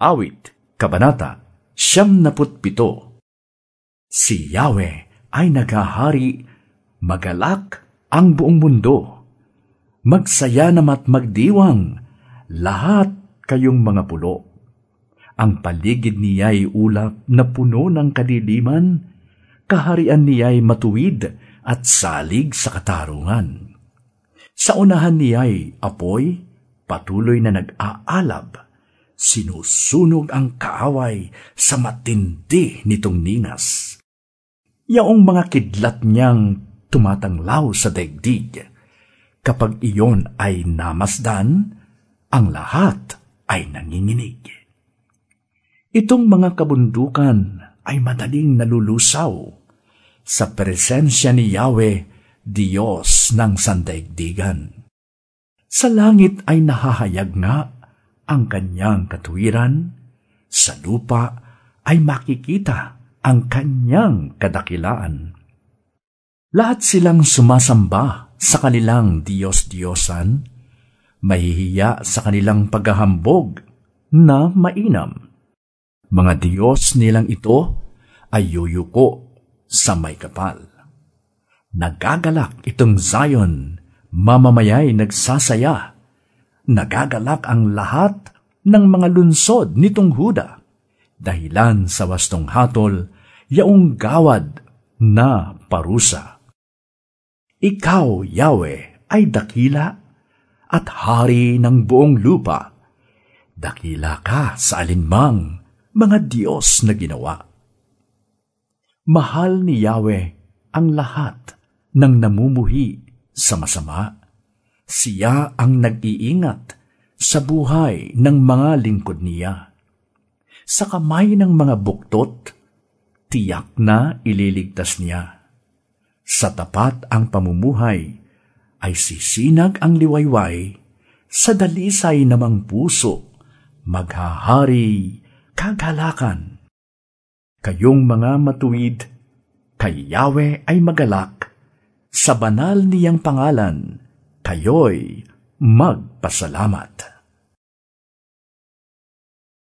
Awit, Kabanata, Siyam naput. Si Yahweh ay naghahari, magalak ang buong mundo. Magsaya namat magdiwang, lahat kayong mga pulo. Ang paligid niya'y ulap na puno ng kadiliman, kaharian niya'y matuwid at salig sa katarungan. Sa unahan niya'y apoy, patuloy na nag-aalab sinusunog ang kaaway sa matindi nitong ningas. Yaong mga kidlat niyang tumatanglaw sa daigdig. Kapag iyon ay namasdan, ang lahat ay nanginginig. Itong mga kabundukan ay madaling nalulusaw sa presensya ni Yahweh, Diyos ng sandaigdigan. Sa langit ay nahahayag nga ang kanyang katuwiran, sa lupa ay makikita ang kanyang kadakilaan. Lahat silang sumasamba sa kanilang Diyos-Diyosan, mahihiya sa kanilang paghahambog na mainam. Mga Diyos nilang ito ay yuyuko sa may kapal. Nagagalak itong Zion, mamamayay nagsasaya nagagalak ang lahat ng mga lunsod nitong Huda, dahilan sa wastong hatol, yaong gawad na parusa. Ikaw, Yahweh, ay dakila at hari ng buong lupa. Dakila ka sa alinmang mga Diyos na ginawa. Mahal ni Yahweh ang lahat ng namumuhi sa masama siya ang nag-iingat sa buhay ng mga lingkod niya. Sa kamay ng mga buktot, tiyak na ililigtas niya. Sa tapat ang pamumuhay, ay sisinag ang liwayway, sa dalisay namang puso, maghahari kagalakan. Kayong mga matuwid, kay Yahweh ay magalak, sa banal niyang pangalan, kayo'y magpasalamat.